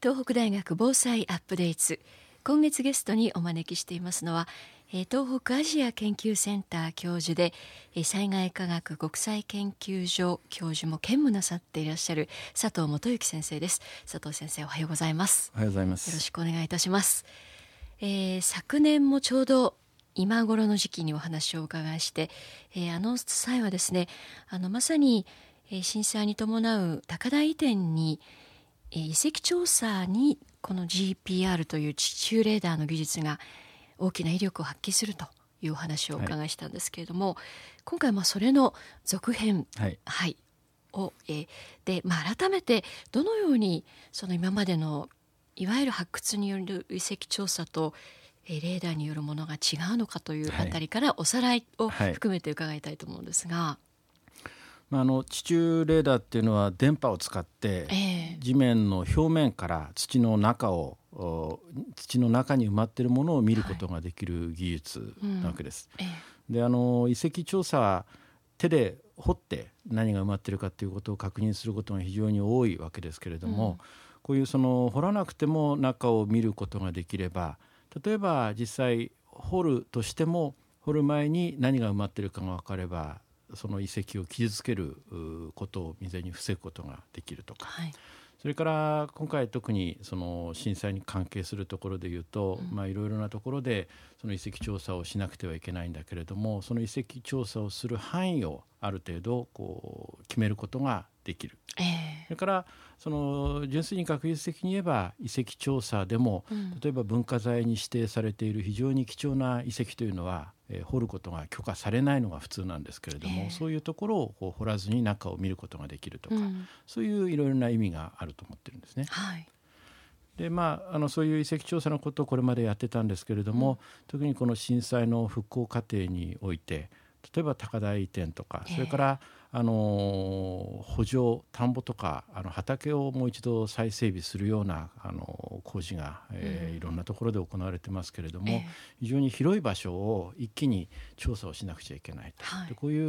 東北大学防災アップデート今月ゲストにお招きしていますのは東北アジア研究センター教授で災害科学国際研究所教授も兼務なさっていらっしゃる佐藤元幸先生です。佐藤先生おはようございます。おはようございます。よろしくお願いいたします、えー、昨年もちょうど今頃の時期にお話をお伺いして、えー、あの際はですねあのまさに、えー、震災に伴う高台移転に遺跡調査にこの GPR という地中レーダーの技術が大きな威力を発揮するというお話をお伺いしたんですけれども、はい、今回まあそれの続編、はい、はい、を、えー、で、まあ、改めてどのようにその今までのいわゆる発掘による遺跡調査とレーダーによるものが違うのかというあたりからおさらいを含めて伺いたいと思うんですが。まあ、あの地中レーダーっていうのは電波を使って地面の表面から土の中を土の中に埋まっているものを見ることができる技術なわけです。はいうん、であの遺跡調査は手で掘って何が埋まっているかということを確認することが非常に多いわけですけれども、うん、こういうその掘らなくても中を見ることができれば例えば実際掘るとしても掘る前に何が埋まっているかが分かればその遺跡を傷つけることを未然に防ぐことができるとか、はい、それから今回特にその震災に関係するところでいうと、まあいろいろなところでその遺跡調査をしなくてはいけないんだけれどもその遺跡調査をする範囲をある程度こう決めることができる。えー、それからその純粋に学術的に言えば遺跡調査でも、うん、例えば文化財に指定されている非常に貴重な遺跡というのはえー、掘ることが許可されないのが普通なんですけれども、えー、そういうところをこう掘らずに中を見ることができるとか、うん、そういういろいろな意味があると思ってるんですね。はい。でまあ、あのそういう遺跡調査のことをこれまでやってたんですけれども、うん、特にこの震災の復興過程において例えば高台移転とか、それからあの補助田んぼとかあの畑をもう一度再整備するようなあの工事が、えー、いろんなところで行われてますけれども、えー、非常に広い場所を一気に調査をしなくちゃいけないと、はい、でこういう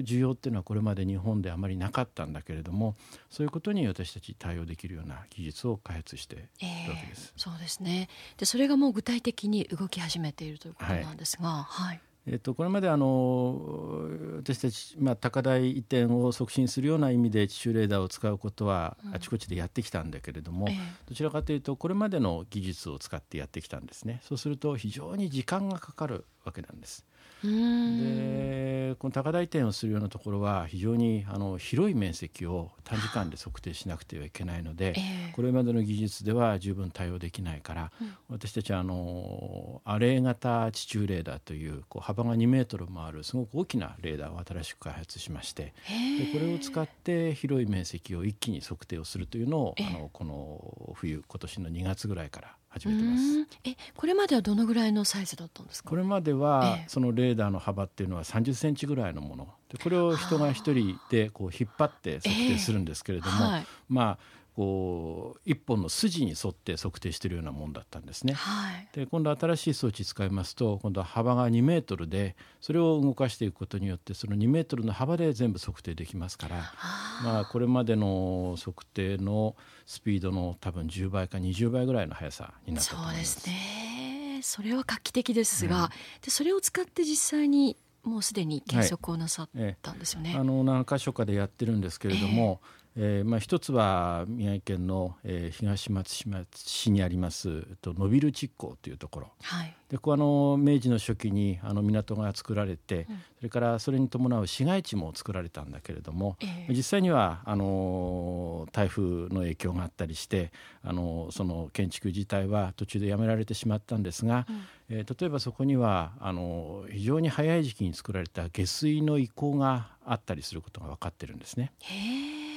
需要っていうのはこれまで日本であまりなかったんだけれどもそういうことに私たち対応できるような技術を開発しているわけです。えー、そうですね。でそれがもう具体的に動き始めているということなんですが、はい、はいえっと、これまであの私たち、まあ、高台移転を促進するような意味で地中レーダーを使うことはあちこちでやってきたんだけれども、うんどちらかというとこれまでの技術を使ってやってきたんですね。そうすると非常に時間がかかるわけなんです。でこの高台移転をするようなところは非常にあの広い面積を短時間で測定しなくてはいけないので、えー、これまでの技術では十分対応できないから、うん、私たちはあのアレイ型地中レーダーというこう幅が2メートルもあるすごく大きなレーダーを新しく開発しましてでこれを使って広い面積を一気に測定をするというのを、あのこの冬今年の2月ぐらいから始めてます。え、これまではどのぐらいのサイズだったんですか？これまでは、えそのレーダーの幅っていうのは30センチぐらいのもの。で、これを人が一人でこう引っ張って測定するんですけれども、えはい、まあこう一本の筋に沿って測定しているようなもんだったんですね。はい、で今度新しい装置使いますと今度は幅が2メートルでそれを動かしていくことによってその2メートルの幅で全部測定できますから、まあ、これまでの測定のスピードの多分10倍か20倍ぐらいの速さになったと思います。そうですねそれは画期的ですが、うん、でそれを使って実際にもうすでに計測をなさったんですよね。はい、あの何箇所かでやってるんですけれども、えーまあ、一つは宮城県の、えー、東松島市にありますと伸びる築港というところ、はい、でここあの明治の初期にあの港が作られて、うん、それからそれに伴う市街地も作られたんだけれども、えー、実際にはあの台風の影響があったりしてあのその建築自体は途中でやめられてしまったんですが、うん、えー、例えばそこにはあの非常に早い時期に作られた下水の遺構があったりすることが分かってるんですね。へー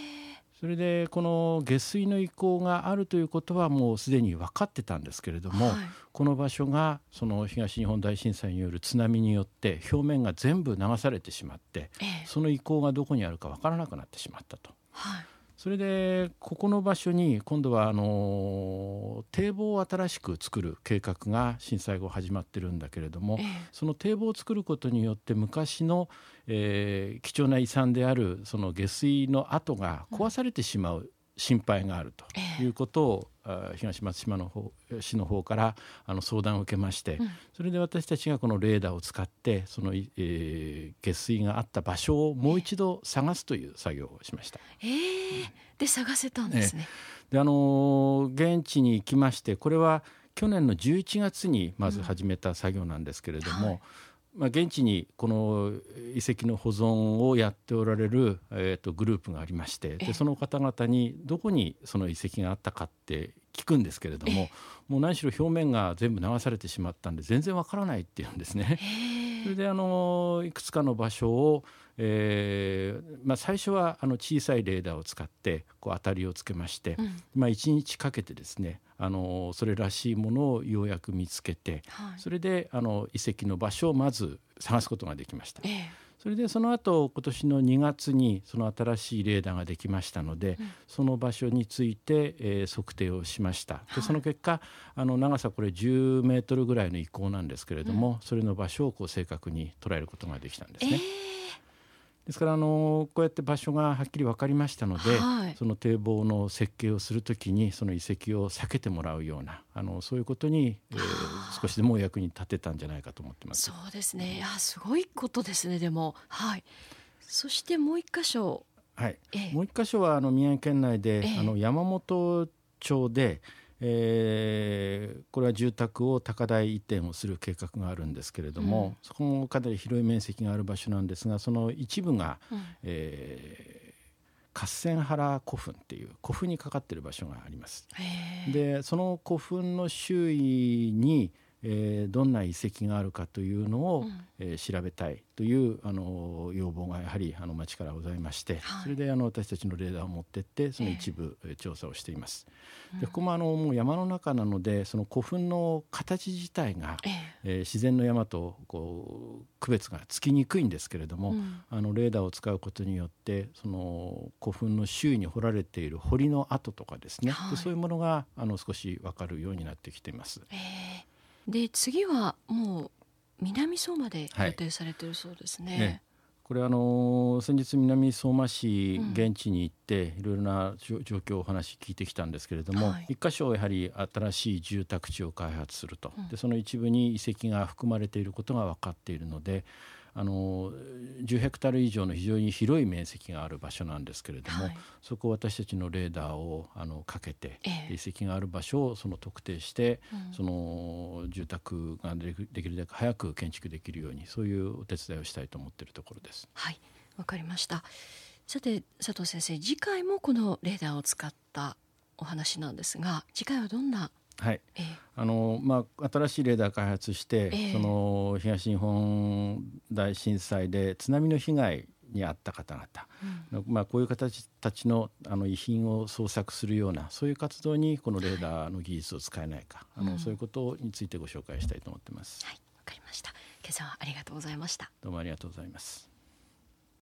それでこの下水の遺構があるということはもうすでに分かってたんですけれども、はい、この場所がその東日本大震災による津波によって表面が全部流されてしまって、ええ、その遺構がどこにあるか分からなくなってしまったと。はいそれでここの場所に今度はあの堤防を新しく作る計画が震災後始まってるんだけれども、ええ、その堤防を作ることによって昔の、えー、貴重な遺産であるその下水の跡が壊されてしまう心配があるということを、えー、東松島の方市の方からあの相談を受けまして、うん、それで私たちがこのレーダーを使ってその、えー、下水があった場所をもう一度探すという作業をしました。えー、で探せたんですね。であの現地に行きましてこれは去年の11月にまず始めた作業なんですけれども、うんはいまあ、現地にこの遺跡の保存をやっておられる、えー、とグループがありましてでその方々にどこにその遺跡があったかって聞くんですけれどももう何しろ表面が全部流されてしまったんで全然わからないっていうんですね。それであのいくつかの場所を、えーまあ、最初はあの小さいレーダーを使ってこう当たりをつけまして、うん、まあ、1日かけてですねあのそれらしいものをようやく見つけて、はい、それであの遺跡の場所をまず探すことができました。えーそれでその後今年の2月にその新しいレーダーができましたので、うん、その場所について、えー、測定をしました。でその結果あの長さこれ10メートルぐらいの遺構なんですけれども、うん、それの場所をこう正確に捉えることができたんですね。えーですからあのこうやって場所がはっきり分かりましたので、はい、その堤防の設計をするときにその遺跡を避けてもらうようなあのそういうことに、えー、少しでも役に立てたんじゃないかと思ってます。そうですね。いやすごいことですね。でもはい。そしてもう一箇所。はい。えー、もう一箇所はあの宮城県内で、えー、あの山本町で。えー、これは住宅を高台移転をする計画があるんですけれども、うん、そこもかなり広い面積がある場所なんですがその一部が、うん、えー、合戦原古墳っていう古墳にかかっている場所があります。でその古墳の周囲にえー、どんな遺跡があるかというのを、うん、えー、調べたいというあの要望がやはりあの町からございまして、はい、それであの私たちのレーダーを持ってってその一部、えー、調査をしています。でここもあのもう山の中なのでその古墳の形自体が、えー、えー、自然の山とこう区別がつきにくいんですけれども、うん、あのレーダーを使うことによってその古墳の周囲に掘られている堀の跡とかですね、はい、でそういうものがあの少し分かるようになってきています。えーで次はもう南相馬で予定されてるそうですね。はいねこれあの先日南相馬市現地に行っていろいろな状況をお話聞いてきたんですけれども、はい、一箇所やはり新しい住宅地を開発すると、でその一部に遺跡が含まれていることが分かっているのであの10ヘクタール以上の非常に広い面積がある場所なんですけれども、はい、そこを私たちのレーダーをあのかけて、ええ、遺跡がある場所をその特定して、うん、その住宅ができるだけ早く建築できるようにそういうお手伝いをしたいと思っているところです。はい。わかりました。さて佐藤先生次回もこのレーダーを使ったお話なんですが次回はどんなはい、えー、あのまあ、新しいレーダー開発して、えー、その東日本大震災で津波の被害に遭った方々、うん、まあ、こういう方たちのあの遺品を捜索するようなそういう活動にこのレーダーの技術を使えないか、はい、あの、うん、そういうことについてご紹介したいと思ってます。はい、わかりました。今朝はありがとうございました。どうもありがとうございます。